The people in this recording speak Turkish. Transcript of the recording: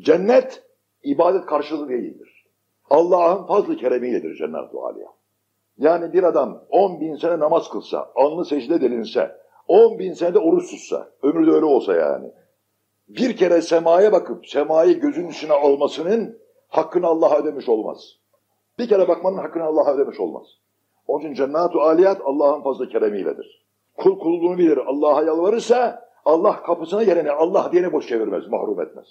Cennet ibadet karşılığı değildir. Allah'ın fazla keremiyledir cennet-u aliye. Yani bir adam 10 bin sene namaz kılsa, alnı secde delinse, 10 bin senede oruç tutsa, ömrü de öyle olsa yani. Bir kere semaya bakıp semayı gözünün içine almasının hakkını Allah'a ödemiş olmaz. Bir kere bakmanın hakkını Allah'a ödemiş olmaz. Onun için cennet-u aliyat Allah'ın fazla keremiyledir. Kul kulluğunu bilir, Allah'a yalvarırsa Allah kapısına geleni Allah diyeni boş çevirmez, mahrum etmez.